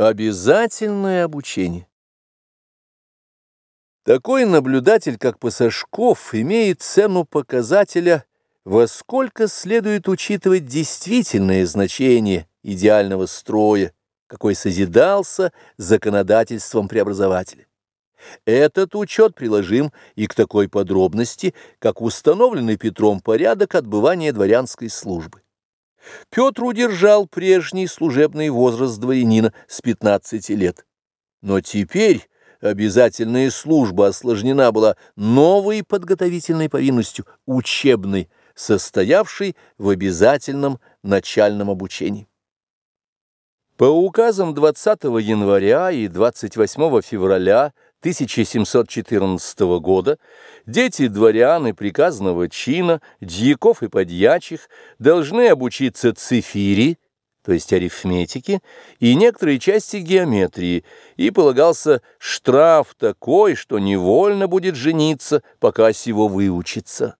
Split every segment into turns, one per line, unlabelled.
Обязательное обучение. Такой наблюдатель, как Пасашков, имеет цену показателя, во сколько следует учитывать действительное значение идеального строя, какой созидался законодательством преобразователя. Этот учет приложим и к такой подробности, как установленный Петром порядок отбывания дворянской службы. Петр удержал прежний служебный возраст дворянина с 15 лет. Но теперь обязательная служба осложнена была новой подготовительной повинностью, учебной, состоявшей в обязательном начальном обучении. По указам 20 января и 28 февраля 1714 года дети дворян и приказного чина, дьяков и подьячих должны обучиться цифири, то есть арифметике, и некоторые части геометрии, и полагался штраф такой, что невольно будет жениться, пока сего выучится.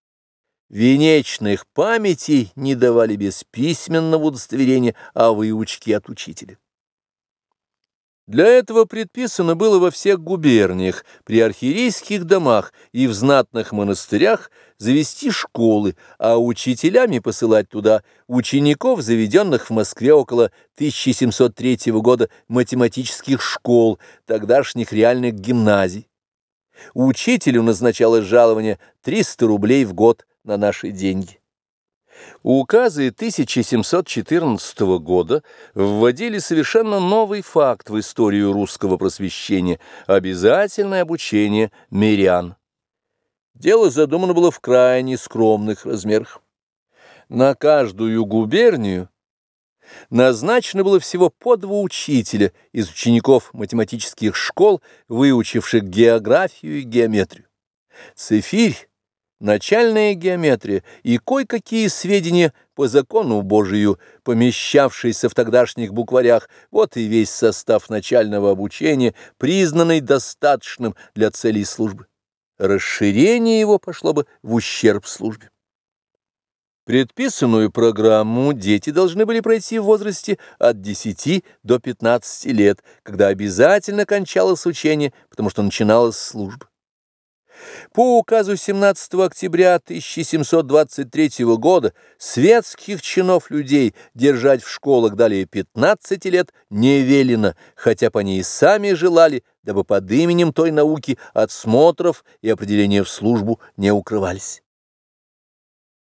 Венечных памятей не давали без письменного удостоверения о выучке от учителя. Для этого предписано было во всех губерниях, при архиерейских домах и в знатных монастырях завести школы, а учителями посылать туда учеников, заведенных в Москве около 1703 года математических школ, тогдашних реальных гимназий. Учителю назначалось жалование 300 рублей в год на наши деньги. Указы 1714 года вводили совершенно новый факт в историю русского просвещения – обязательное обучение мирян. Дело задумано было в крайне скромных размерах. На каждую губернию назначено было всего по два учителя из учеников математических школ, выучивших географию и геометрию. Цифирь начальная геометрия и кое-какие сведения по закону Божию, помещавшиеся в тогдашних букварях, вот и весь состав начального обучения, признанный достаточным для целей службы. Расширение его пошло бы в ущерб службе. Предписанную программу дети должны были пройти в возрасте от 10 до 15 лет, когда обязательно кончалось учение, потому что начиналась служба. По указу 17 октября 1723 года светских чинов людей держать в школах далее 15 лет не велено, хотя по ней сами желали, дабы под именем той науки от смотров и определения в службу не укрывались.